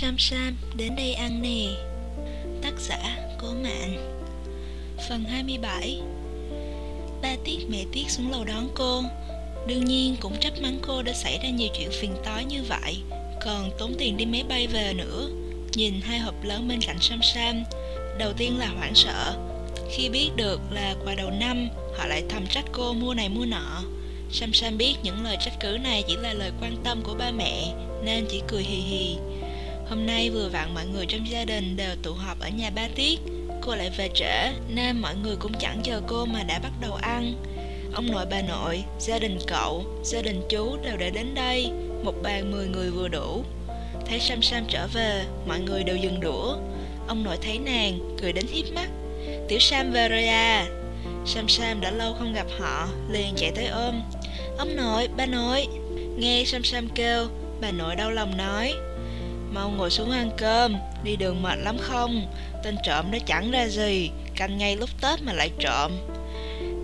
Sam Sam đến đây ăn nè. Tác giả Cố Mạn. Phần 27 Ba Tiết mẹ Tiết xuống lầu đón cô. Đương nhiên cũng trách mắng cô đã xảy ra nhiều chuyện phiền toái như vậy. Còn tốn tiền đi máy bay về nữa. Nhìn hai hộp lớn bên cạnh Sam Sam, Đầu tiên là hoảng sợ. Khi biết được là quà đầu năm, Họ lại thầm trách cô mua này mua nọ. Sam Sam biết những lời trách cứ này chỉ là lời quan tâm của ba mẹ, Nên chỉ cười hì hì. Hôm nay vừa vặn mọi người trong gia đình đều tụ họp ở nhà ba Tiết. Cô lại về trễ nên mọi người cũng chẳng chờ cô mà đã bắt đầu ăn. Ông nội bà nội, gia đình cậu, gia đình chú đều đã đến đây Một bàn 10 người vừa đủ. Thấy Sam Sam trở về, mọi người đều dừng đũa. Ông nội thấy nàng, cười đến hiếp mắt. Tiểu Sam về rồi à? Sam Sam đã lâu không gặp họ, liền chạy tới ôm. Ông nội, ba nội. Nghe Sam Sam kêu, bà nội đau lòng nói. Mau ngồi xuống ăn cơm, đi đường mệt lắm không? Tên trộm nó chẳng ra gì, canh ngay lúc Tết mà lại trộm.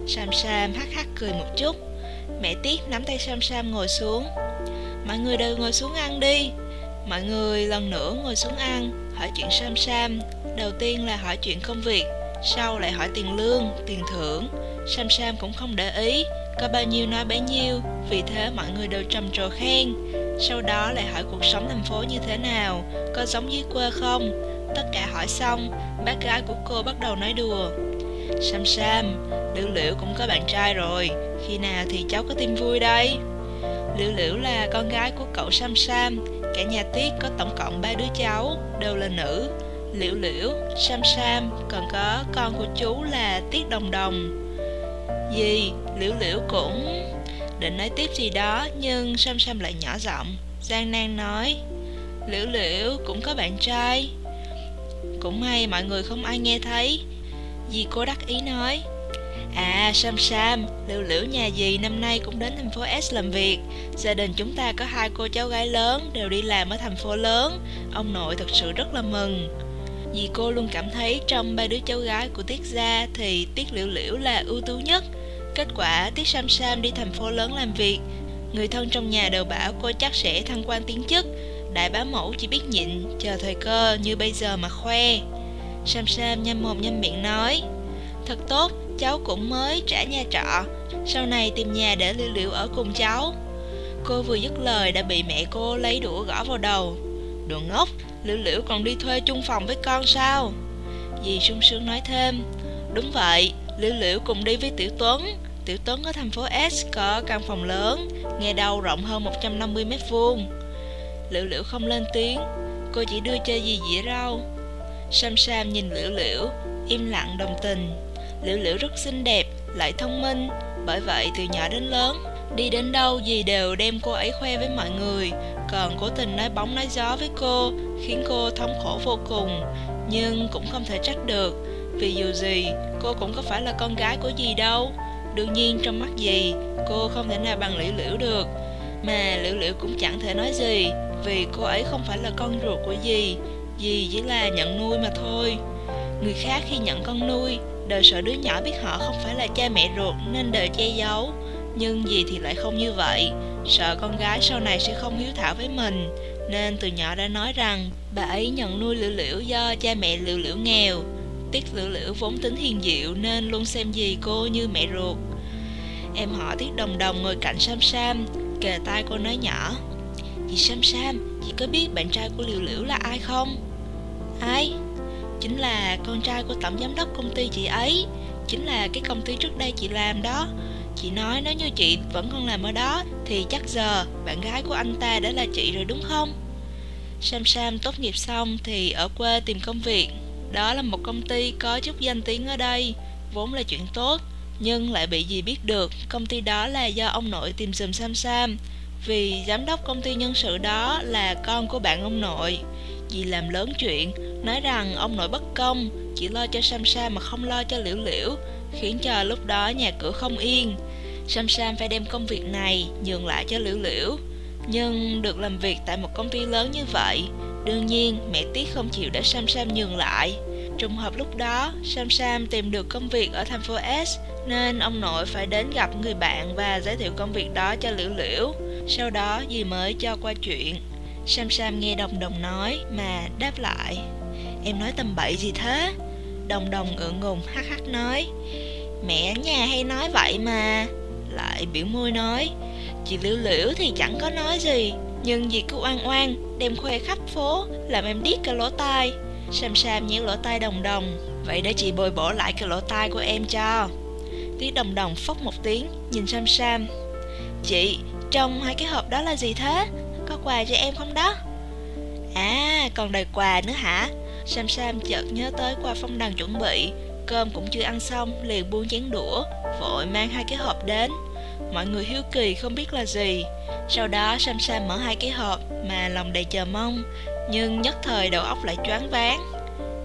Sam Sam hắc hắc cười một chút. Mẹ Tiết nắm tay Sam Sam ngồi xuống. Mọi người đều ngồi xuống ăn đi. Mọi người lần nữa ngồi xuống ăn, hỏi chuyện Sam Sam. Đầu tiên là hỏi chuyện công việc, sau lại hỏi tiền lương, tiền thưởng. Sam Sam cũng không để ý, có bao nhiêu nói bấy nhiêu, vì thế mọi người đều trầm trồ khen. Sau đó lại hỏi cuộc sống thành phố như thế nào, có giống dưới quê không. Tất cả hỏi xong, bác gái của cô bắt đầu nói đùa. Sam Sam, Liễu Liễu cũng có bạn trai rồi, khi nào thì cháu có tin vui đây? Liễu Liễu là con gái của cậu Sam Sam, cả nhà Tiết có tổng cộng ba đứa cháu, đều là nữ. Liễu Liễu, Sam Sam, còn có con của chú là Tiết Đồng Đồng. Gì, Liễu Liễu cũng định nói tiếp gì đó nhưng Sam Sam lại nhỏ giọng. Giang nan nói Liễu Liễu cũng có bạn trai. Cũng may mọi người không ai nghe thấy. Dì cô đắc ý nói À Sam Sam, Liễu Liễu nhà dì năm nay cũng đến thành phố S làm việc. Gia đình chúng ta có hai cô cháu gái lớn đều đi làm ở thành phố lớn. Ông nội thật sự rất là mừng. Dì cô luôn cảm thấy trong ba đứa cháu gái của Tiết Gia thì Tiết Liễu Liễu là ưu tú nhất. Kết quả Tiết Sam Sam đi thành phố lớn làm việc. Người thân trong nhà đều bảo cô chắc sẽ thăng quan tiến chức. Đại bá mẫu chỉ biết nhịn Chờ thời cơ như bây giờ mà khoe. Sam Sam nhanh mồm nhanh miệng nói Thật tốt, cháu cũng mới trả nhà trọ. Sau này tìm nhà để Lưu Liệu ở cùng cháu. Cô vừa dứt lời đã bị mẹ cô lấy đũa gõ vào đầu. Đồ ngốc, Lưu liễu còn đi thuê chung phòng với con sao? Dì sung sướng nói thêm Đúng vậy, Liễu Liễu cùng đi với Tiểu Tuấn. Tiểu Tuấn ở thành phố S có căn phòng lớn, Nghe đâu rộng hơn 150 mét vuông. Liễu Liễu không lên tiếng, Cô chỉ đưa cho dì dĩa rau Sam Sam nhìn Liễu Liễu Im lặng đồng tình. Liễu Liễu rất xinh đẹp, Lại thông minh, Bởi vậy từ nhỏ đến lớn, Đi đến đâu dì đều đem cô ấy khoe với mọi người, Còn cố tình nói bóng nói gió với cô, Khiến cô thống khổ vô cùng, Nhưng cũng không thể trách được vì dù gì, cô cũng có phải là con gái của dì đâu. Đương nhiên trong mắt dì, cô không thể nào bằng liễu liễu được. Mà liễu liễu cũng chẳng thể nói gì Vì cô ấy không phải là con ruột của dì Dì chỉ là nhận nuôi mà thôi. Người khác khi nhận con nuôi Đều sợ đứa nhỏ biết họ không phải là cha mẹ ruột Nên đều che giấu. Nhưng dì thì lại không như vậy Sợ con gái sau này sẽ không hiếu thảo với mình. Nên từ nhỏ đã nói rằng Bà ấy nhận nuôi liễu liễu do cha mẹ liễu liễu nghèo. Tiết Lữ Lữ vốn tính hiền diệu nên luôn xem dì cô như mẹ ruột. Em họ Tiết Đồng Đồng ngồi cạnh Sam Sam, kề tai cô nói nhỏ. "Chị Sam Sam, chị có biết bạn trai của Liễu Liễu là ai không? Ai? Chính là con trai của tổng giám đốc công ty chị ấy, chính là cái công ty trước đây chị làm đó. Chị nói nếu như chị vẫn còn làm ở đó thì chắc giờ bạn gái của anh ta đã là chị rồi đúng không? Sam Sam tốt nghiệp xong thì ở quê tìm công việc đó là một công ty có chút danh tiếng ở đây, vốn là chuyện tốt, nhưng lại bị gì biết được công ty đó là do ông nội tìm dùm Sam Sam, vì giám đốc công ty nhân sự đó là con của bạn ông nội. Dì làm lớn chuyện, nói rằng ông nội bất công, chỉ lo cho Sam Sam mà không lo cho Liễu Liễu, khiến cho lúc đó nhà cửa không yên. Sam Sam phải đem công việc này nhường lại cho Liễu Liễu. Nhưng được làm việc tại một công ty lớn như vậy, Đương nhiên, mẹ Tiết không chịu để Sam Sam nhường lại. Trùng hợp lúc đó, Sam Sam tìm được công việc ở thành phố S, nên ông nội phải đến gặp người bạn và giới thiệu công việc đó cho Liễu Liễu. Sau đó, dì mới cho qua chuyện. Sam Sam nghe đồng đồng nói mà đáp lại Em nói tầm bậy gì thế Đồng đồng ngượng ngùng hắc hắc nói Mẹ nhà hay nói vậy mà Lại biểu môi nói Chị Liễu Liễu thì chẳng có nói gì nhưng vì cứ oan oan Đem khoe khắp phố Làm em điếc cả lỗ tai Sam Sam nhéo lỗ tai đồng đồng Vậy để chị bồi bổ lại cái lỗ tai của em cho Tiếng đồng đồng phốc một tiếng Nhìn Sam Sam Chị, trong hai cái hộp đó là gì thế? Có quà cho em không đó? À, còn đầy quà nữa hả? Sam Sam chợt nhớ tới qua phong đằng chuẩn bị Cơm cũng chưa ăn xong Liền buông chén đũa Vội mang hai cái hộp đến Mọi người hiếu kỳ không biết là gì. Sau đó Sam Sam mở hai cái hộp Mà lòng đầy chờ mong Nhưng nhất thời đầu óc lại choáng váng.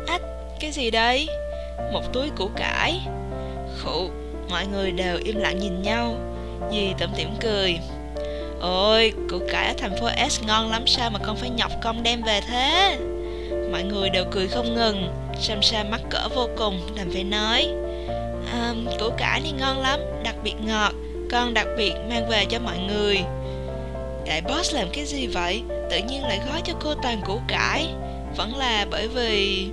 Ách, cái gì đây? Một túi củ cải. Khụ, mọi người đều im lặng nhìn nhau. Dì tẩm tỉm cười. Ôi, củ cải ở thành phố S ngon lắm sao mà con phải nhọc công đem về thế? Mọi người đều cười không ngừng. Sam Sam mắc cỡ vô cùng Đành phải nói. À, Củ cải thì ngon lắm Đặc biệt ngọt. Con đặc biệt mang về cho mọi người. Đại boss làm cái gì vậy? Tự nhiên lại gói cho cô toàn củ cải. Vẫn là bởi vì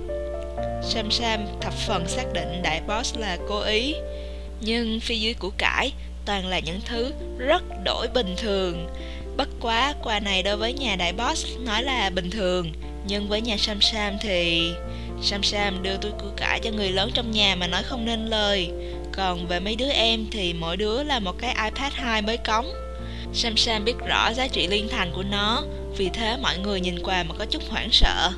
Sam Sam thập phần xác định đại boss là cố ý. Nhưng phía dưới củ cải toàn là những thứ rất đổi bình thường. Bất quá quà này đối với nhà đại boss nói là bình thường. Nhưng với nhà Sam Sam thì Sam Sam đưa túi củ cải cho người lớn trong nhà mà nói không nên lời. Còn về mấy đứa em thì mỗi đứa là một cái iPad 2 mới cống. Sam Sam biết rõ giá trị liên thành của nó, Vì thế mọi người nhìn qua mà có chút hoảng sợ.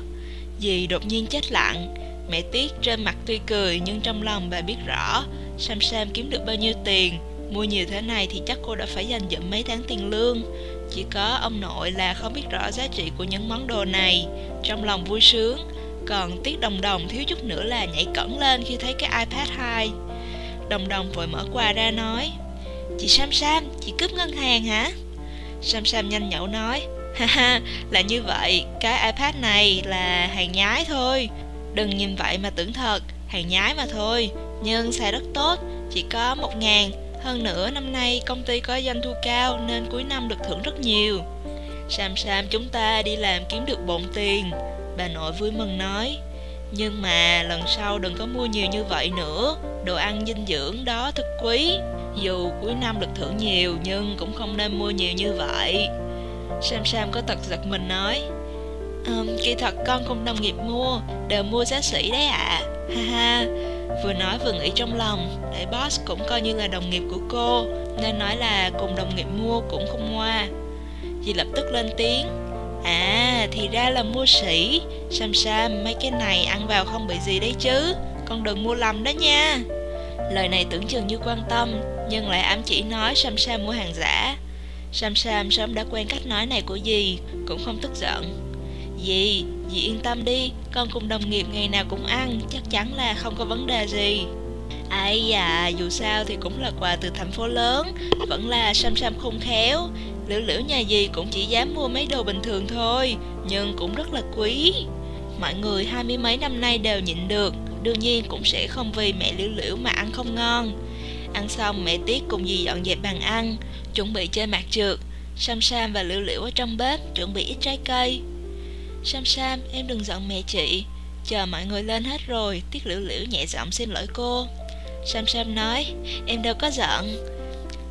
Dì đột nhiên chết lặng, Mẹ Tiết trên mặt tươi cười nhưng trong lòng bà biết rõ Sam Sam kiếm được bao nhiêu tiền, Mua nhiều thế này thì chắc cô đã phải dành dụm mấy tháng tiền lương. Chỉ có ông nội là không biết rõ giá trị của những món đồ này. Trong lòng vui sướng, Còn Tiết Đồng Đồng thiếu chút nữa là nhảy cẩn lên khi thấy cái iPad 2 Đồng Đồng vội mở quà ra nói Chị Sam Sam, chị cướp ngân hàng hả? Sam Sam nhanh nhậu nói Haha, là như vậy, cái iPad này là hàng nhái thôi Đừng nhìn vậy mà tưởng thật, hàng nhái mà thôi Nhưng xài rất tốt, chỉ có một ngàn hơn nữa năm nay công ty có doanh thu cao nên cuối năm được thưởng rất nhiều. Sam Sam chúng ta đi làm kiếm được bộn tiền. Bà nội vui mừng nói. Nhưng mà lần sau đừng có mua nhiều như vậy nữa. Đồ ăn dinh dưỡng đó thật quý. Dù cuối năm được thưởng nhiều nhưng cũng không nên mua nhiều như vậy. Sam Sam có tật giật mình nói. Um, kỳ thật con không đồng nghiệp mua đều mua giá sĩ đấy ạ à. ha ha Vừa nói vừa nghĩ trong lòng Để boss cũng coi như là đồng nghiệp của cô Nên nói là cùng đồng nghiệp mua cũng không ngoa Dì lập tức lên tiếng À thì ra là mua sỉ Sam Sam mấy cái này ăn vào không bị gì đấy chứ Con đừng mua lầm đó nha Lời này tưởng chừng như quan tâm Nhưng lại ám chỉ nói Sam Sam mua hàng giả. Sam Sam sớm đã quen cách nói này của dì Cũng không tức giận. Dì, dì yên tâm đi Con cùng đồng nghiệp ngày nào cũng ăn Chắc chắn là không có vấn đề gì. Ây à, dù sao thì cũng là quà từ thành phố lớn Vẫn là Sam Sam không khéo. Liễu liễu nhà dì cũng chỉ dám mua mấy đồ bình thường thôi Nhưng cũng rất là quý. Mọi người hai mươi mấy năm nay đều nhịn được. Đương nhiên cũng sẽ không vì mẹ liễu liễu mà ăn không ngon. Ăn xong mẹ Tiết cùng dì dọn dẹp bàn ăn Chuẩn bị chơi mặt trượt. Sam Sam và Liễu Liễu ở trong bếp chuẩn bị ít trái cây. Sam Sam, em đừng giận mẹ chị. Chờ mọi người lên hết rồi Tiết liễu liễu nhẹ giọng xin lỗi cô. Sam Sam nói Em đâu có giận.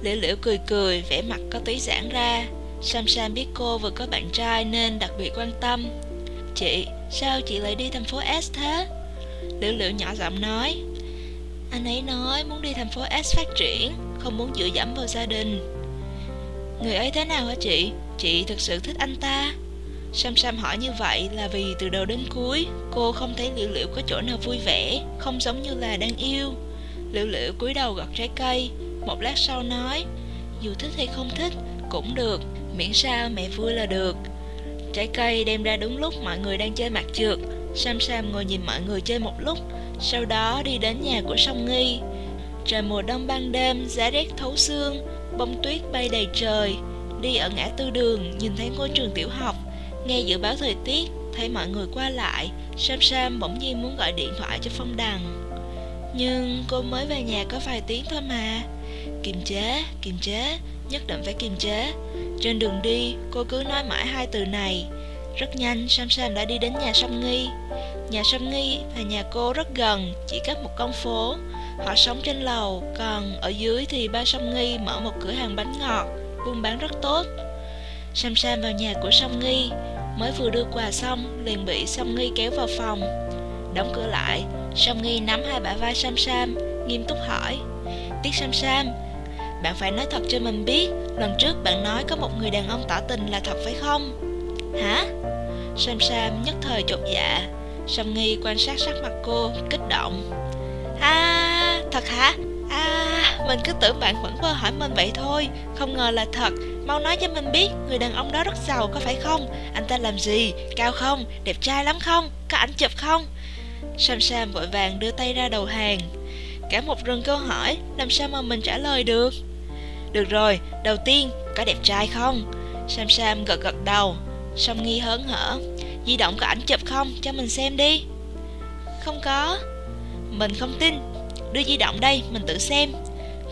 Liễu liễu cười cười, vẻ mặt có tí giãn ra. Sam Sam biết cô vừa có bạn trai nên đặc biệt quan tâm. Chị, sao chị lại đi thành phố S thế? Liễu liễu nhỏ giọng nói Anh ấy nói muốn đi thành phố S phát triển Không muốn dựa dẫm vào gia đình Người ấy thế nào hả chị? Chị thực sự thích anh ta Sam Sam hỏi như vậy là vì từ đầu đến cuối cô không thấy Liễu Liễu có chỗ nào vui vẻ, không giống như là đang yêu. Liễu Liễu cúi đầu gọt trái cây, một lát sau nói, dù thích hay không thích cũng được, miễn sao mẹ vui là được. Trái cây đem ra đúng lúc mọi người đang chơi mặt trượt, Sam Sam ngồi nhìn mọi người chơi một lúc, sau đó đi đến nhà của Song Nghi. Trời mùa đông ban đêm, giá rét thấu xương, bông tuyết bay đầy trời. Đi ở ngã tư đường, nhìn thấy ngôi trường tiểu học, Nghe dự báo thời tiết, thấy mọi người qua lại, Sam Sam bỗng nhiên muốn gọi điện thoại cho Phong Đằng. Nhưng cô mới về nhà có vài tiếng thôi mà. Kiềm chế, kiềm chế, nhất định phải kiềm chế. Trên đường đi, cô cứ nói mãi hai từ này. Rất nhanh. Sam Sam đã đi đến nhà Song Nghi Nhà Song Nghi và nhà cô rất gần, Chỉ cách một con phố. Họ sống trên lầu, Còn ở dưới thì ba Song Nghi mở một cửa hàng bánh ngọt, Buôn bán rất tốt. Sam Sam vào nhà của Song Nghi Mới vừa đưa quà xong, Liền bị Song Nghi kéo vào phòng. Đóng cửa lại Song Nghi nắm hai bả vai Sam Sam Nghiêm túc hỏi Tiết Sam Sam Bạn phải nói thật cho mình biết, Lần trước bạn nói có một người đàn ông tỏ tình là thật phải không? Hả? Sam Sam nhất thời chột dạ. Sam Nghi quan sát sắc mặt cô, Kích động. À thật hả? À mình cứ tưởng bạn vẫn vơ hỏi mình vậy thôi. Không ngờ là thật. Mau nói cho mình biết, Người đàn ông đó rất giàu, có phải không? Anh ta làm gì? Cao không? Đẹp trai lắm không? Có ảnh chụp không? Sam Sam vội vàng đưa tay ra đầu hàng. Cả một rừng câu hỏi, Làm sao mà mình trả lời được? Được rồi, Đầu tiên, Có đẹp trai không? Sam Sam gật gật đầu. Song nghi hớn hở, Di động có ảnh chụp không? Cho mình xem đi. Không có. Mình không tin. Đưa di động đây, Mình tự xem.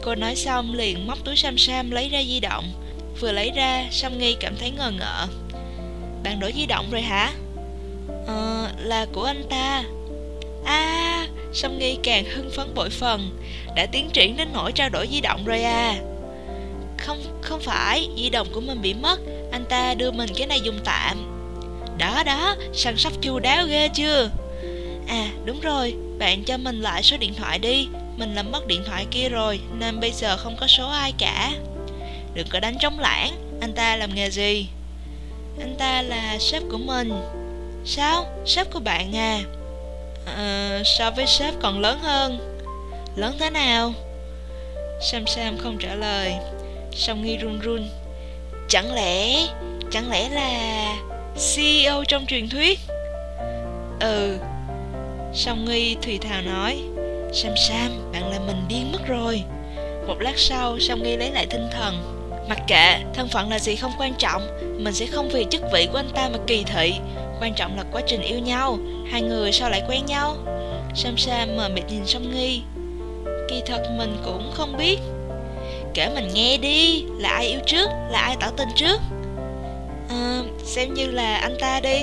Cô nói xong liền móc túi Sam Sam lấy ra di động. Vừa lấy ra, Song nghi cảm thấy ngờ ngợ. Bạn đổi di động rồi hả? Ờ là của anh ta. À Song nghi càng hưng phấn bội phần. Đã tiến triển đến nỗi trao đổi di động rồi à. Không không phải, Di động của mình bị mất. Anh ta đưa mình cái này dùng tạm. Đó đó Săn sóc chu đáo ghê chưa? À đúng rồi Bạn cho mình lại số điện thoại đi. Mình làm mất điện thoại kia rồi Nên bây giờ không có số ai cả. Đừng có đánh trống lãng Anh ta làm nghề gì? Anh ta là sếp của mình. Sao? Sếp của bạn à? À, So với sếp còn lớn hơn. Lớn thế nào? Sam Sam không trả lời. Song Nghi run run. Chẳng lẽ Chẳng lẽ là CEO trong truyền thuyết? Ừ Song Nghi thùy thào nói Sam Sam Bạn làm mình điên mất rồi. Một lát sau, Song Nghi lấy lại tinh thần. Mặc kệ, Thân phận là gì không quan trọng, Mình sẽ không vì chức vị của anh ta mà kỳ thị. Quan trọng là quá trình yêu nhau, Hai người sao lại quen nhau? Sam Sam mờ mịt nhìn Song Nghi. Kỳ thật mình cũng không biết. Kể mình nghe đi Là ai yêu trước Là ai tỏ tình trước. À, Xem như là anh ta đi.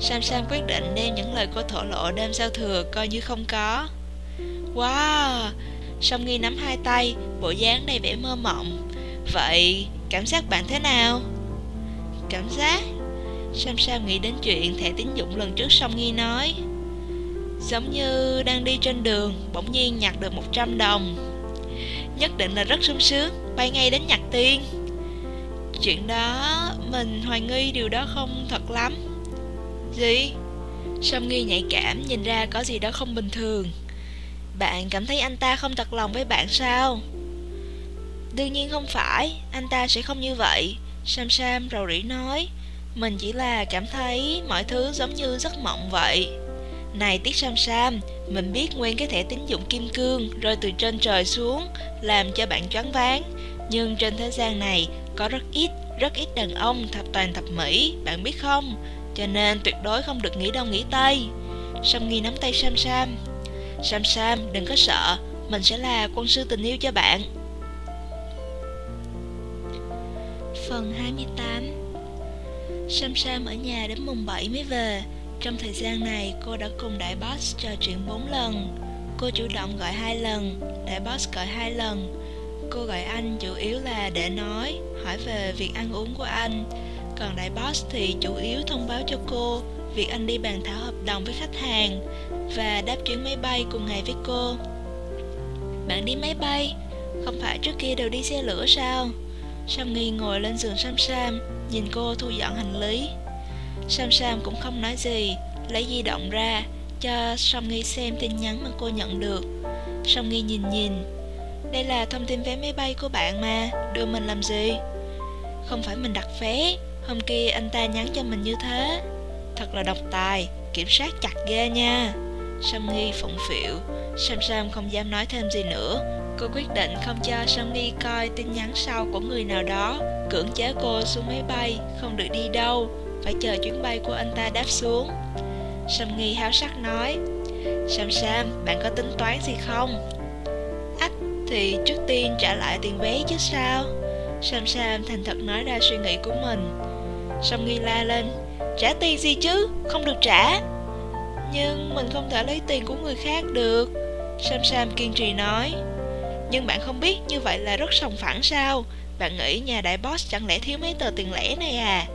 Sam Sam quyết định đem những lời cô thổ lộ đêm giao thừa coi như không có. Wow Song Nghi nắm hai tay Bộ dáng đầy vẻ mơ mộng. Vậy cảm giác bạn thế nào? Cảm giác? Sam Sam nghĩ đến chuyện thẻ tín dụng lần trước Song Nghi nói. Giống như đang đi trên đường Bỗng nhiên nhặt được 100 đồng. Nhất định là rất sung sướng, Bay ngay đến nhạc tiên. Chuyện đó, Mình, hoài nghi điều đó không thật lắm. Gì? sâm Nghi nhạy cảm, nhìn ra có gì đó không bình thường. Bạn cảm thấy anh ta không thật lòng với bạn sao? Đương nhiên không phải, Anh ta sẽ không như vậy. Sam Sam rầu rĩ nói, mình chỉ là cảm thấy mọi thứ giống như giấc mộng vậy. Này Tiết Sam Sam Mình biết nguyên cái thẻ tín dụng kim cương Rơi từ trên trời xuống Làm cho bạn choáng váng. Nhưng trên thế gian này Có rất ít, rất ít đàn ông thập toàn thập mỹ Bạn biết không? Cho nên tuyệt đối không được nghĩ đông nghĩ tây Sam nghi nắm tay Sam Sam. Sam Sam đừng có sợ Mình sẽ là quân sư tình yêu cho bạn. Phần 28 Sam Sam ở nhà đến mùng 7 mới về. Trong thời gian này, cô đã cùng đại boss trò chuyện 4 lần. Cô chủ động gọi hai lần Đại boss gọi hai lần. Cô gọi anh chủ yếu là để nói, Hỏi về việc ăn uống của anh. Còn đại boss thì chủ yếu thông báo cho cô Việc anh đi bàn thảo hợp đồng với khách hàng Và đáp chuyến máy bay cùng ngày với cô. Bạn đi máy bay? Không phải trước kia đều đi xe lửa sao? Sam Nghi ngồi lên giường Sam Sam, Nhìn cô thu dọn hành lý. Sam Sam cũng không nói gì, Lấy di động ra, Cho Song Nghi xem tin nhắn mà cô nhận được. Song Nghi nhìn nhìn. Đây là thông tin vé máy bay của bạn mà, Đưa mình làm gì? Không phải mình đặt vé, Hôm kia anh ta nhắn cho mình như thế. Thật là độc tài, Kiểm soát chặt ghê nha. Song Nghi phụng phịu. Sam Sam không dám nói thêm gì nữa. Cô quyết định không cho Sunny coi tin nhắn sau của người nào đó, Cưỡng chế cô xuống máy bay, Không được đi đâu. Phải chờ chuyến bay của anh ta đáp xuống. Sunny háo sắc nói Sam Sam, bạn có tính toán gì không? Ách, thì trước tiên trả lại tiền vé chứ sao? Sam Sam thành thật nói ra suy nghĩ của mình. Sam Nghi la lên Trả tiền gì chứ, không được trả. Nhưng mình không thể lấy tiền của người khác được Sam Sam kiên trì nói. Nhưng bạn không biết như vậy là rất sòng phẳng sao? Bạn nghĩ nhà đại boss chẳng lẽ thiếu mấy tờ tiền lẻ này à?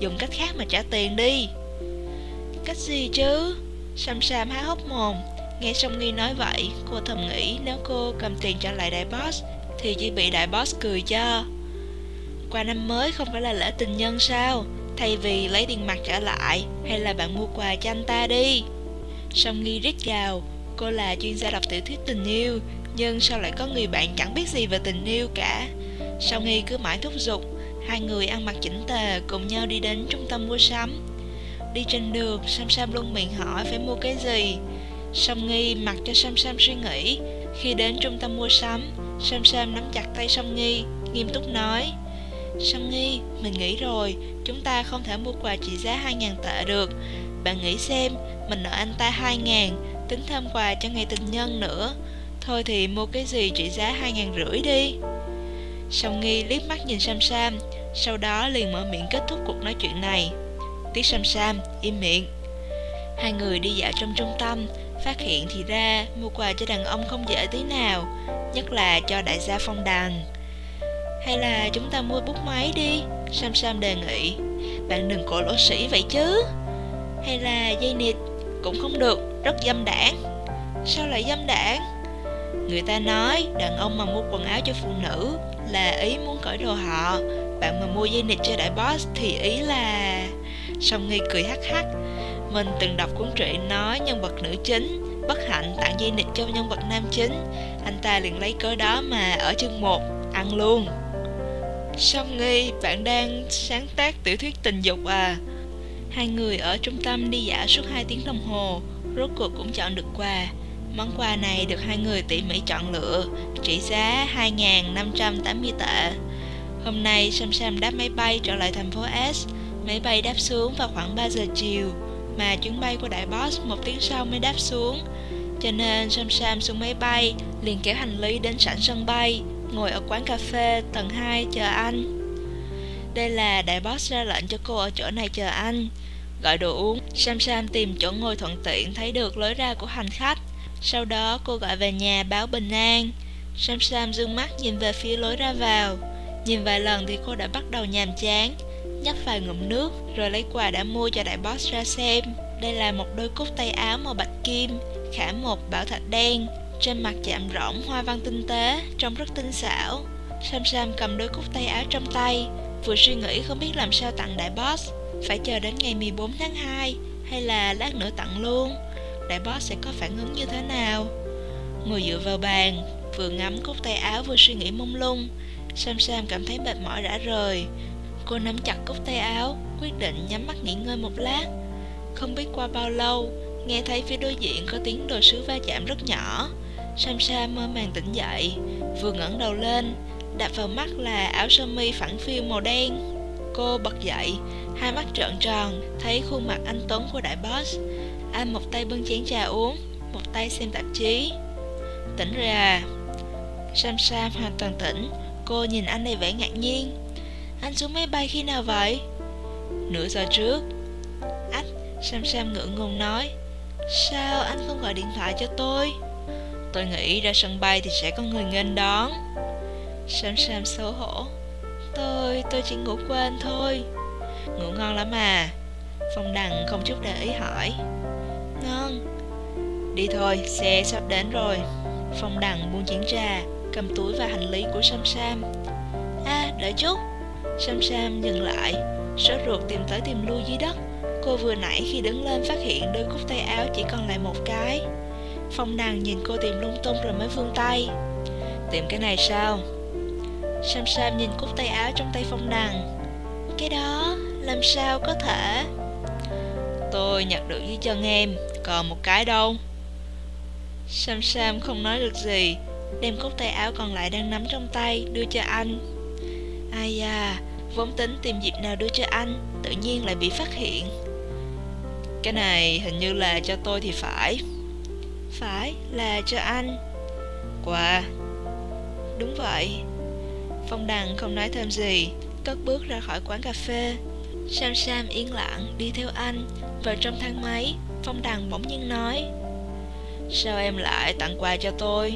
Dùng cách khác mà trả tiền đi. Cách gì chứ? Sam Sam há hốc mồm. Nghe Song Nghi nói vậy, Cô thầm nghĩ nếu cô cầm tiền trả lại đại boss, Thì chỉ bị đại boss cười cho. Qua năm mới không phải là lễ tình nhân sao? Thay vì lấy tiền mặt trả lại, Hay là bạn mua quà cho anh ta đi. Song Nghi rít gào, Cô là chuyên gia đọc tiểu thuyết tình yêu, Nhưng sao lại có người bạn chẳng biết gì về tình yêu cả? Song Nghi cứ mãi thúc giục Hai người ăn mặc chỉnh tề cùng nhau đi đến trung tâm mua sắm. Đi trên đường, Sam Sam luôn miệng hỏi phải mua cái gì. Song Nghi mặc cho Sam Sam suy nghĩ. Khi đến trung tâm mua sắm Sam Sam nắm chặt tay Song Nghi Nghiêm túc nói Song Nghi, mình nghĩ rồi. Chúng ta không thể mua quà trị giá 2.000 tệ được. Bạn nghĩ xem Mình nợ anh ta 2.000 Tính thêm quà cho ngày tình nhân nữa. Thôi thì mua cái gì trị giá 2.000 rưỡi đi. Song Nghi liếc mắt nhìn Sam Sam Sau đó liền mở miệng kết thúc cuộc nói chuyện này. Tiết Sam Sam, im miệng. Hai người đi dạo trong trung tâm Phát hiện thì ra mua quà cho đàn ông không dễ tí nào Nhất là cho đại gia phong đàn. Hay là chúng ta mua bút máy đi Sam Sam đề nghị. Bạn đừng cổ lỗ sĩ vậy chứ. Hay là dây nịt Cũng không được, rất dâm đảng. Sao lại dâm đảng? Người ta nói đàn ông mà mua quần áo cho phụ nữ Là ý muốn cởi đồ họ. Bạn mà mua dây nịt cho đại boss Thì ý là Song Nghi cười hắc hắc. Mình từng đọc cuốn truyện nói nhân vật nữ chính Bất hạnh tặng dây nịt cho nhân vật nam chính. Anh ta liền lấy cớ đó mà ở chương 1 Ăn luôn. Song Nghi, bạn đang sáng tác tiểu thuyết tình dục à? Hai người ở trung tâm đi dạo suốt 2 tiếng đồng hồ Rốt cuộc cũng chọn được quà. Món quà này được hai người tỉ mỉ chọn lựa, Trị giá 2.580 tệ. Hôm nay, Sam Sam đáp máy bay trở lại thành phố S. Máy bay đáp xuống vào khoảng 3 giờ chiều, Mà chuyến bay của đại boss một tiếng sau mới đáp xuống. Cho nên, Sam Sam xuống máy bay, liền kéo hành lý đến sảnh sân bay, Ngồi ở quán cà phê tầng 2 chờ anh. Đây là đại boss ra lệnh cho cô ở chỗ này chờ anh. Gọi đồ uống, Sam Sam tìm chỗ ngồi thuận tiện thấy được lối ra của hành khách. Sau đó cô gọi về nhà báo bình an. Sam Sam dương mắt nhìn về phía lối ra vào. Nhìn vài lần thì cô đã bắt đầu nhàm chán. Nhấp vài ngụm nước, rồi lấy quà đã mua cho đại boss ra xem. Đây là một đôi cúc tay áo màu bạch kim, khả một, bảo thạch đen. Trên mặt chạm rỗng hoa văn tinh tế, trông rất tinh xảo. Sam sam cầm đôi cúc tay áo trong tay, vừa suy nghĩ không biết làm sao tặng đại boss. Phải chờ đến ngày 14 tháng 2 hay là lát nữa tặng luôn đại boss sẽ có phản ứng như thế nào? Ngồi dựa vào bàn, vừa ngắm cúc tay áo vừa suy nghĩ mông lung, sam sam cảm thấy mệt mỏi rã rời. Cô nắm chặt cúc tay áo, Quyết định nhắm mắt nghỉ ngơi một lát. Không biết qua bao lâu, Nghe thấy phía đối diện có tiếng đồ sứ va chạm rất nhỏ. Sam Sam mơ màng tỉnh dậy, Vừa ngẩng đầu lên Đập vào mắt là áo sơ mi phẳng phiu màu đen. Cô bật dậy, Hai mắt trợn tròn, Thấy khuôn mặt anh Tuấn của đại boss. Anh một tay bưng chén trà uống Một tay xem tạp chí. Tỉnh ra, Sam Sam hoàn toàn tỉnh. Cô nhìn anh đầy vẻ ngạc nhiên. Anh xuống máy bay khi nào vậy? Nửa giờ trước. Ách, Sam Sam ngượng ngùng nói. Sao anh không gọi điện thoại cho tôi? Tôi nghĩ ra sân bay thì sẽ có người nghênh đón. Sam Sam xấu hổ. Tôi, tôi chỉ ngủ quên thôi. Ngủ ngon lắm à. Phong Đằng không chút để ý hỏi. Ngon. Đi thôi, xe sắp đến rồi. Phong Đằng buông chén trà Cầm túi và hành lý của Sam Sam. À, đợi chút. Sam Sam dừng lại Sốt ruột tìm tới tìm lui dưới đất. Cô vừa nãy khi đứng lên phát hiện đôi cúc tay áo chỉ còn lại một cái. Phong nàng nhìn cô tìm lung tung rồi mới vươn tay. Tìm cái này sao? Sam Sam nhìn cúc tay áo trong tay Phong nàng Cái đó làm sao có thể? Tôi nhặt được dưới chân em. Còn một cái đâu. Sam Sam không nói được gì, Đem cúc tay áo còn lại đang nắm trong tay Đưa cho anh. Ai da, Vốn tính tìm dịp nào đưa cho anh, Tự nhiên lại bị phát hiện. Cái này hình như là cho tôi thì phải. Phải là cho anh. Quà. Đúng vậy. Phong Đằng không nói thêm gì, Cất bước ra khỏi quán cà phê. Sam Sam yên lặng đi theo anh Vào trong thang máy, Phong Đằng bỗng nhiên nói, Sao em lại tặng quà cho tôi?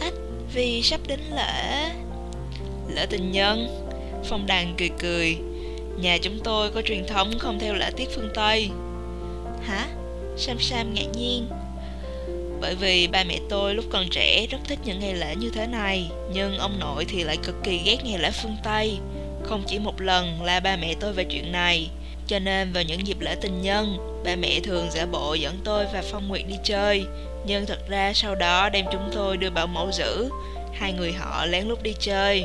Ách, Vì sắp đến lễ. Lễ tình nhân, Phong Đằng cười cười, Nhà chúng tôi có truyền thống không theo lễ tiết phương Tây. Hả? Sam Sam ngạc nhiên, bởi vì ba mẹ tôi lúc còn trẻ rất thích những ngày lễ như thế này, Nhưng ông nội thì lại cực kỳ ghét ngày lễ phương Tây. Không chỉ một lần là ba mẹ tôi về chuyện này. Cho nên vào những dịp lễ tình nhân, Ba mẹ thường giả bộ dẫn tôi và Phong Nguyệt đi chơi. Nhưng thật ra sau đó đem chúng tôi đưa bảo mẫu giữ. Hai người họ lén lút đi chơi.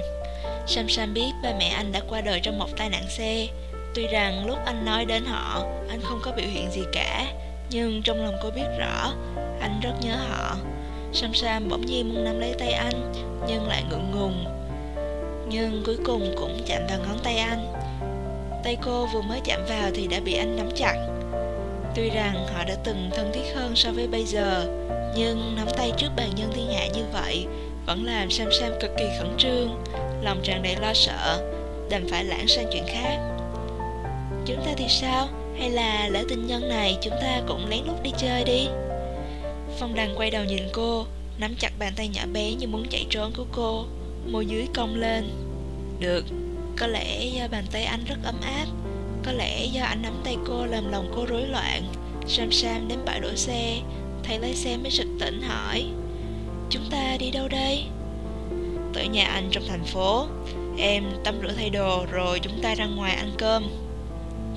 Sam Sam biết ba mẹ anh đã qua đời trong một tai nạn xe. Tuy rằng lúc anh nói đến họ, Anh không có biểu hiện gì cả. Nhưng trong lòng cô biết rõ, anh rất nhớ họ. Sam Sam bỗng nhiên muốn nắm lấy tay anh, Nhưng lại ngượng ngùng. Nhưng cuối cùng cũng chạm vào ngón tay anh. Tay cô vừa mới chạm vào thì đã bị anh nắm chặt. Tuy rằng họ đã từng thân thiết hơn so với bây giờ, Nhưng nắm tay trước bàn nhân thiên hạ như vậy Vẫn làm Sam Sam cực kỳ khẩn trương, Lòng tràn đầy lo sợ, Đành phải lãng sang chuyện khác. Chúng ta thì sao? Hay là lễ tình nhân này chúng ta cũng lén lút đi chơi đi? Phong Đằng quay đầu nhìn cô, Nắm chặt bàn tay nhỏ bé như muốn chạy trốn của cô. Môi dưới cong lên. Được Có lẽ do bàn tay anh rất ấm áp Có lẽ do anh nắm tay cô làm lòng cô rối loạn. Sam Sam đến bãi đổ xe thầy lái xe mới sực tỉnh hỏi Chúng ta đi đâu đây? Tới nhà anh trong thành phố. Em tắm rửa thay đồ rồi chúng ta ra ngoài ăn cơm.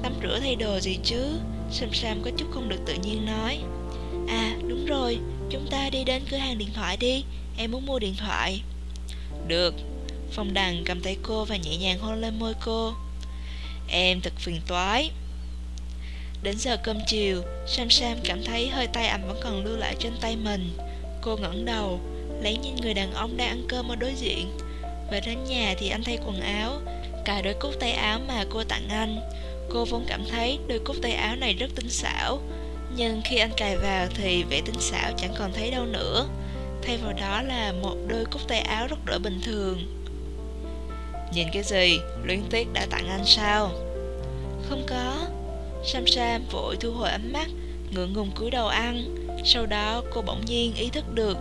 Tắm rửa thay đồ gì chứ? Sam Sam có chút không được tự nhiên nói. À đúng rồi, chúng ta đi đến cửa hàng điện thoại đi Em muốn mua điện thoại. Được. Phong đằng cầm tay cô và nhẹ nhàng hôn lên môi cô. Em thật phiền toái. Đến giờ cơm chiều, Sam Sam cảm thấy hơi tay ẩm vẫn còn lưu lại trên tay mình. Cô ngẩng đầu, Lấy nhìn người đàn ông đang ăn cơm ở đối diện. Về đến nhà thì anh thay quần áo, Cài đôi cúc tay áo mà cô tặng anh. Cô vốn cảm thấy đôi cúc tay áo này rất tinh xảo, nhưng khi anh cài vào thì vẻ tinh xảo chẳng còn thấy đâu nữa. Thay vào đó là một đôi cúc tay áo rất đổi bình thường. Nhìn cái gì? Luyến tiếc đã tặng anh sao? Không có. Sam Sam vội thu hồi ánh mắt, Ngượng ngùng cúi đầu ăn. Sau đó, cô bỗng nhiên ý thức được,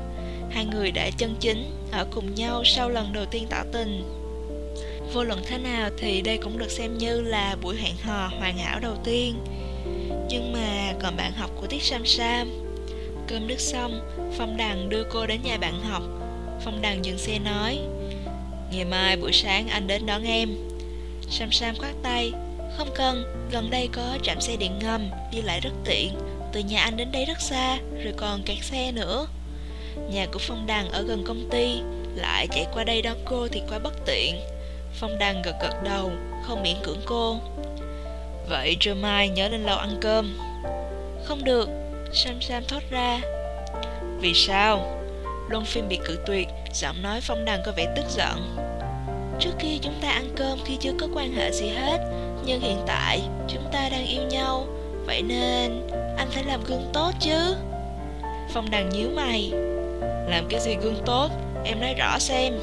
Hai người đã chân chính Ở cùng nhau sau lần đầu tiên tỏ tình. Vô luận thế nào thì đây cũng được xem như là buổi hẹn hò hoàn hảo đầu tiên. Nhưng mà còn bạn học của Tiết Sam Sam. Cơm nước xong Phong Đằng đưa cô đến nhà bạn học. Phong Đằng dừng xe nói Ngày mai buổi sáng anh đến đón em. Sam Sam khoát tay Không cần, gần đây có trạm xe điện ngầm Đi lại rất tiện Từ nhà anh đến đây rất xa Rồi còn kẹt xe nữa. Nhà của Phong Đằng ở gần công ty Lại chạy qua đây đón cô thì quá bất tiện. Phong Đằng gật gật đầu Không miễn cưỡng cô. Vậy trưa mai nhớ lên lầu ăn cơm. Không được Sam Sam thốt ra. Vì sao? Luân phim bị cự tuyệt Giọng nói phong đằng có vẻ tức giận. Trước kia chúng ta ăn cơm khi chưa có quan hệ gì hết Nhưng hiện tại chúng ta đang yêu nhau Vậy nên anh phải làm gương tốt chứ. Phong đằng nhíu mày. Làm cái gì gương tốt? Em nói rõ xem.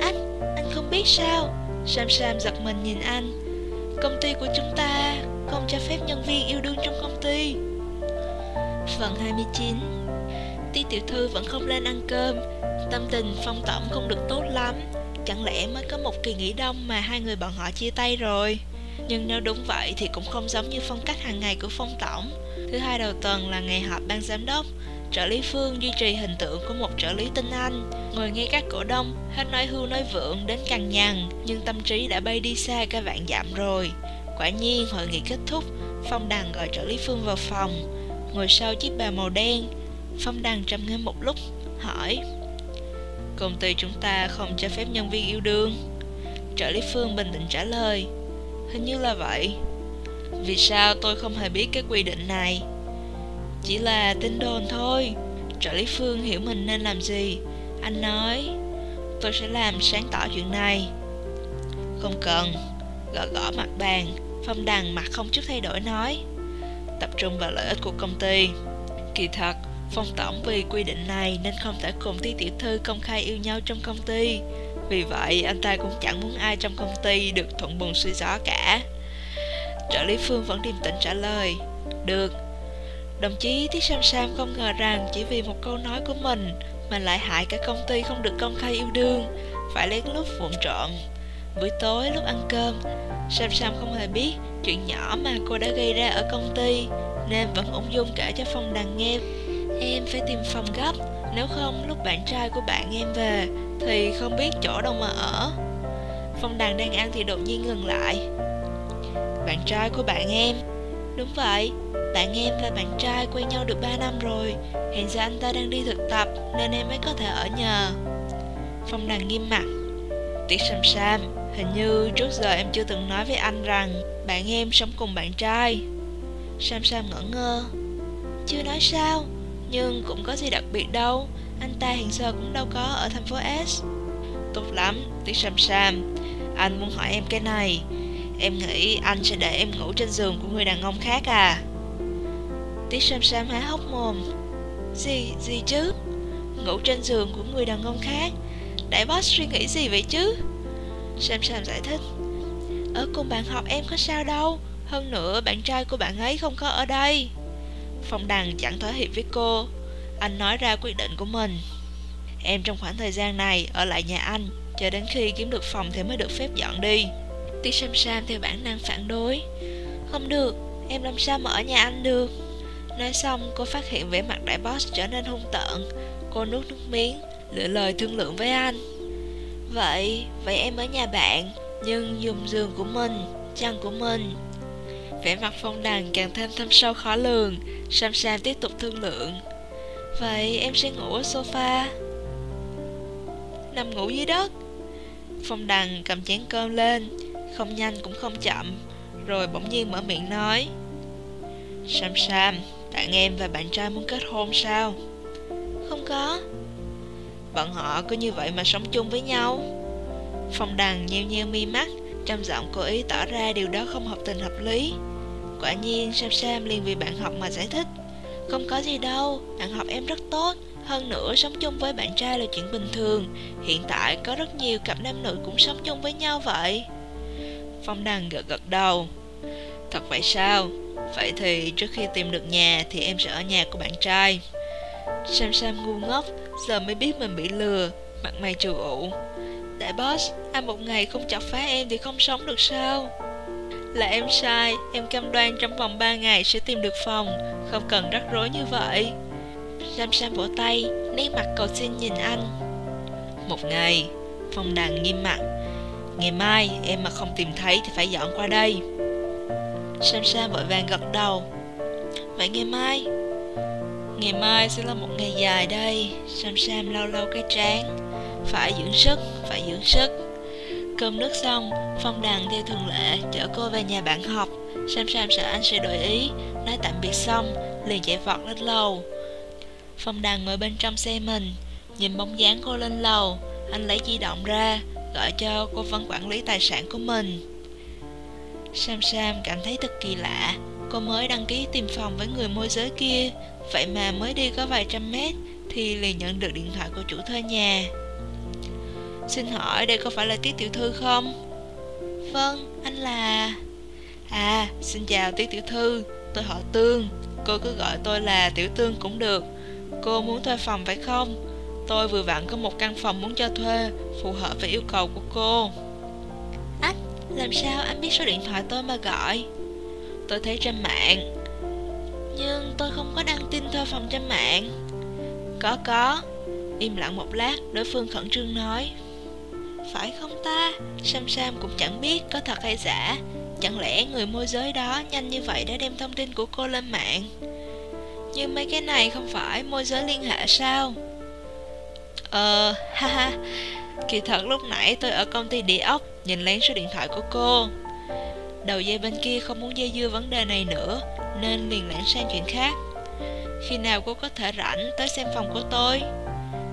Anh, anh không biết sao? Sam Sam giật mình nhìn anh. Công ty của chúng ta không cho phép nhân viên yêu đương trong công ty. Phần 29 Ti tiểu thư vẫn không lên ăn cơm. Tâm tình phong tổng không được tốt lắm. Chẳng lẽ mới có một kỳ nghỉ đông mà hai người bọn họ chia tay rồi? Nhưng nếu đúng vậy thì cũng không giống như phong cách hàng ngày của phong tổng Thứ hai đầu tuần là ngày họp ban giám đốc. Trợ lý Phương duy trì hình tượng của một trợ lý tinh anh. Ngồi nghe các cổ đông, Hết nói hưu nói vượng đến cằn nhằn. Nhưng tâm trí đã bay đi xa cả vạn dặm rồi. Quả nhiên hội nghị kết thúc, Phong Đằng gọi trợ lý Phương vào phòng. Ngồi sau chiếc bà màu đen, Phong Đằng trầm ngâm một lúc, Hỏi, Công ty chúng ta không cho phép nhân viên yêu đương. Trợ lý Phương bình tĩnh trả lời, Hình như là vậy. Vì sao tôi không hề biết cái quy định này? Chỉ là tin đồn thôi. Trợ lý Phương hiểu mình nên làm gì. Anh nói, Tôi sẽ làm sáng tỏ chuyện này. Không cần. Gõ gõ mặt bàn, Phong đằng mặt không chút thay đổi nói Tập trung vào lợi ích của công ty. Kỳ thật Phong tổng vì quy định này nên không thể cùng Ti Tiểu Thư công khai yêu nhau trong công ty. Vì vậy anh ta cũng chẳng muốn ai trong công ty được thuận buồm xuôi gió cả. Trợ lý Phương vẫn điềm tĩnh trả lời Được. Đồng chí Tiết Sam Sam không ngờ rằng chỉ vì một câu nói của mình mà lại hại cả công ty không được công khai yêu đương, phải lén lút vụn trộm. Buổi tối lúc ăn cơm, Sam Sam không hề biết chuyện nhỏ mà cô đã gây ra ở công ty, nên vẫn ung dung kể cho Phong Đằng nghe. Em phải tìm phòng gấp, nếu không lúc bạn trai của bạn em về thì không biết chỗ đâu mà ở. Phong Đằng đang ăn thì đột nhiên ngừng lại. Bạn trai của bạn em Đúng vậy, bạn em và bạn trai quen nhau được 3 năm rồi Hiện giờ anh ta đang đi thực tập Nên em mới có thể ở nhờ Phong đằng nghiêm mặt Tiết Sam Sam Hình như trước giờ em chưa từng nói với anh rằng Bạn em sống cùng bạn trai. Sam Sam ngỡ ngơ. Chưa nói sao Nhưng cũng có gì đặc biệt đâu. Anh ta hiện giờ cũng đâu có ở thành phố S. Tốt lắm, Tiết Sam Sam. Anh muốn hỏi em cái này. Em nghĩ anh sẽ để em ngủ trên giường của người đàn ông khác à? Tiết Sam Sam há hốc mồm. Gì, gì chứ? Ngủ trên giường của người đàn ông khác? Đại boss suy nghĩ gì vậy chứ? Sam Sam giải thích. Ở cùng bạn học em có sao đâu. Hơn nữa bạn trai của bạn ấy không có ở đây. Phong Đằng chẳng thỏa hiệp với cô. Anh nói ra quyết định của mình. Em trong khoảng thời gian này ở lại nhà anh Chờ đến khi kiếm được phòng thì mới được phép dọn đi. Tuy Sam Sam theo bản năng phản đối. Không được, em làm sao mà ở nhà anh được? Nói xong cô phát hiện vẻ mặt đại boss trở nên hung tợn. Cô nuốt nước miếng, lựa lời thương lượng với anh. Vậy, vậy em ở nhà bạn Nhưng dùng giường của mình, chăn của mình. Vẻ mặt phong đằng càng thêm thâm sâu khó lường Sam Sam tiếp tục thương lượng. Vậy em sẽ ngủ ở sofa. Nằm ngủ dưới đất. Phong đằng cầm chén cơm lên không nhanh cũng không chậm Rồi bỗng nhiên mở miệng nói. Sam Sam Bạn em và bạn trai muốn kết hôn sao? Không có. Bọn họ cứ như vậy mà sống chung với nhau. Phong đằng nheo nheo mi mắt, Trong giọng cô ý tỏ ra điều đó không hợp tình hợp lý. Quả nhiên, Sam Sam liền vì bạn học mà giải thích. Không có gì đâu, Bạn học em rất tốt. Hơn nữa, sống chung với bạn trai là chuyện bình thường. Hiện tại có rất nhiều cặp nam nữ cũng sống chung với nhau vậy. Phong đằng gật gật đầu. Thật vậy sao? Vậy thì trước khi tìm được nhà thì em sẽ ở nhà của bạn trai. Sam Sam ngu ngốc Giờ mới biết mình bị lừa Mặt mày trừ ụ. Đại boss, anh một ngày không chọc phá em thì không sống được sao? Là em sai, em cam đoan trong vòng 3 ngày sẽ tìm được phòng Không cần rắc rối như vậy. Sam Sam vỗ tay, nét mặt cầu xin nhìn anh. Một ngày, Phong Đằng nghiêm mặt. Ngày mai em mà không tìm thấy thì phải dọn qua đây. Sam Sam vội vàng gật đầu. Vậy ngày mai Ngày mai sẽ là một ngày dài đây. Sam Sam lau lau cái trán. Phải dưỡng sức, phải dưỡng sức. Cơm nước xong Phong đằng theo thường lệ chở cô về nhà bạn học. Sam Sam sợ anh sẽ đổi ý. Nói tạm biệt xong Liền chạy vọt lên lầu. Phong đằng ngồi bên trong xe mình Nhìn bóng dáng cô lên lầu. Anh lấy di động ra gọi cho cô vẫn quản lý tài sản của mình. Sam Sam cảm thấy thật kỳ lạ, cô mới đăng ký tìm phòng với người môi giới kia, vậy mà mới đi có vài trăm mét thì liền nhận được điện thoại của chủ thuê nhà. Xin hỏi đây có phải là Tiết Tiểu Thư không? Vâng, anh là... À, xin chào Tiết Tiểu Thư, tôi họ Tương, cô cứ gọi tôi là Tiểu Tương cũng được. Cô muốn thuê phòng phải không? Tôi vừa vặn có một căn phòng muốn cho thuê Phù hợp với yêu cầu của cô Ách, làm sao anh biết số điện thoại tôi mà gọi Tôi thấy trên mạng Nhưng tôi không thuê phòng trên mạng. Có có. Im lặng một lát Đối phương khẩn trương nói. Phải không ta? Sam Sam cũng chẳng biết có thật hay giả. Chẳng lẽ người môi giới đó nhanh như vậy đã đem thông tin của cô lên mạng? Nhưng mấy cái này không phải môi giới liên hệ sao? Ờ, ha ha. Kỳ thật lúc nãy tôi ở công ty địa ốc Nhìn lén số điện thoại của cô. Đầu dây bên kia không muốn dây dưa vấn đề này nữa Nên liền lãng sang chuyện khác. Khi nào cô có thể rảnh tới xem phòng của tôi?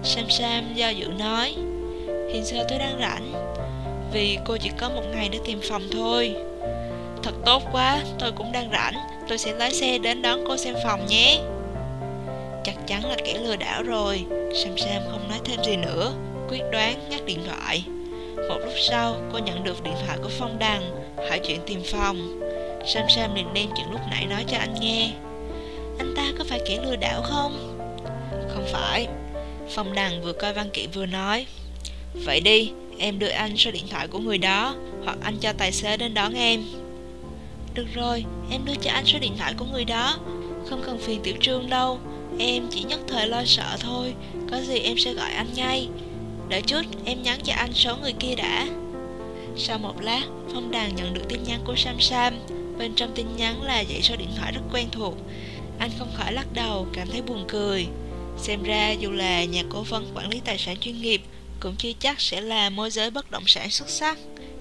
Sam Sam do dự nói. Hiện giờ tôi đang rảnh Vì cô chỉ có một ngày để tìm phòng thôi. Thật tốt quá, tôi cũng đang rảnh Tôi sẽ lái xe đến đón cô xem phòng nhé. Chắc chắn là kẻ lừa đảo rồi Sam Sam không nói thêm gì nữa Quyết đoán ngắt điện thoại. Một lúc sau, cô nhận được điện thoại của Phong Đằng, hỏi chuyện tìm phòng. Sam Sam liền đem chuyện lúc nãy nói cho anh nghe. Anh ta có phải kẻ lừa đảo không? Không phải. Phong Đằng vừa coi văn kiện vừa nói. Vậy đi, em đưa anh số điện thoại của người đó, hoặc anh cho tài xế đến đón em. Được rồi, em đưa cho anh số điện thoại của người đó. Không cần phiền Tiểu Trương đâu, em chỉ nhất thời lo sợ thôi, có gì em sẽ gọi anh ngay. Đợi chút, em nhắn cho anh số người kia đã. Sau một lát, Phong Đàn nhận được tin nhắn của Sam Sam. Bên trong tin nhắn là dãy số điện thoại rất quen thuộc. Anh không khỏi lắc đầu, cảm thấy buồn cười. Xem ra dù là nhà cố vấn quản lý tài sản chuyên nghiệp, cũng chưa chắc sẽ là môi giới bất động sản xuất sắc.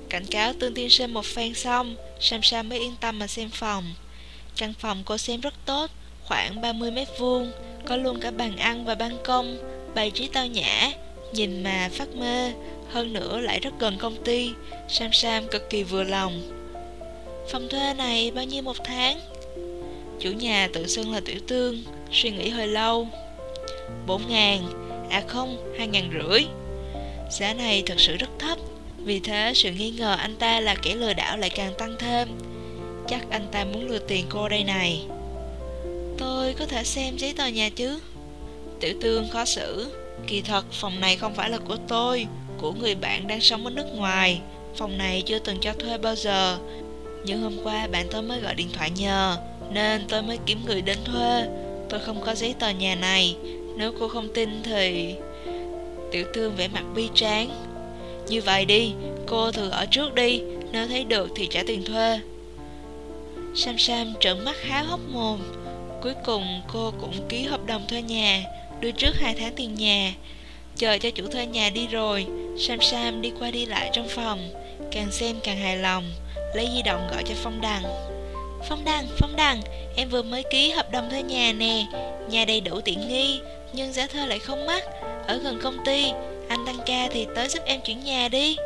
Cảnh cáo Tương Tiên Sinh một phen xong, Sam Sam mới yên tâm mà xem phòng. Căn phòng cô xem rất tốt, khoảng 30 mét vuông, có luôn cả bàn ăn và ban công, bày trí tao nhã, nhìn mà phát mê, hơn nữa lại rất gần công ty, Sam Sam cực kỳ vừa lòng. Phòng thuê này bao nhiêu một tháng? Chủ nhà tự xưng là tiểu tương, suy nghĩ hơi lâu. bốn ngàn, à không, hai ngàn rưỡi. Giá này thật sự rất thấp, vì thế sự nghi ngờ anh ta là kẻ lừa đảo lại càng tăng thêm. Chắc anh ta muốn lừa tiền cô đây này. Tôi có thể xem giấy tờ nhà chứ? Tiểu tương khó xử. Kỳ thật, phòng này không phải là của tôi, của người bạn đang sống ở nước ngoài. Phòng này chưa từng cho thuê bao giờ. Nhưng hôm qua bạn tôi mới gọi điện thoại nhờ, nên tôi mới kiếm người đến thuê. Tôi không có giấy tờ nhà này. Nếu cô không tin thì... Tiểu thương vẻ mặt bi tráng. Như vậy đi, cô thử ở trước đi, nếu thấy được thì trả tiền thuê. Sam Sam trợn mắt há hốc mồm. Cuối cùng cô cũng ký hợp đồng thuê nhà, đưa trước hai tháng tiền nhà. Chờ cho chủ thuê nhà đi rồi, Sam Sam đi qua đi lại trong phòng, càng xem càng hài lòng, lấy di động gọi cho Phong Đằng. Phong Đằng, Phong Đằng, em vừa mới ký hợp đồng thuê nhà nè, nhà đầy đủ tiện nghi, nhưng giá thuê lại không mắc, ở gần công ty, anh tăng ca thì tới giúp em chuyển nhà đi.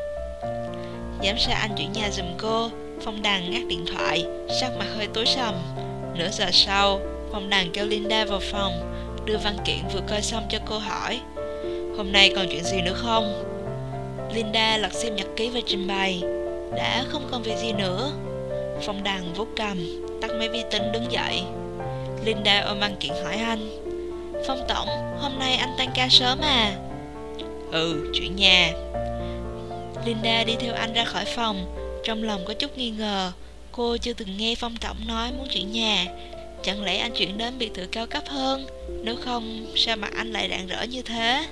Dám sao anh chuyển nhà giùm cô, Phong Đằng ngắt điện thoại, sắc mặt hơi tối sầm. Nửa giờ sau, Phong Đằng kêu Linda vào phòng, đưa văn kiện vừa coi xong cho cô hỏi. Hôm nay còn chuyện gì nữa không? Linda lật xem nhật ký và trình bày. Đã không còn việc gì nữa. Phong đàn vuốt cầm, tắt máy vi tính đứng dậy. Linda ôm văn kiện hỏi anh. Phong Tổng, hôm nay anh tan ca sớm à? Ừ, chuyển nhà. Linda đi theo anh ra khỏi phòng, trong lòng có chút nghi ngờ. Cô chưa từng nghe Phong Tổng nói muốn chuyển nhà. Chẳng lẽ anh chuyển đến biệt thự cao cấp hơn? Nếu không, sao mặt anh lại rạng rỡ như thế?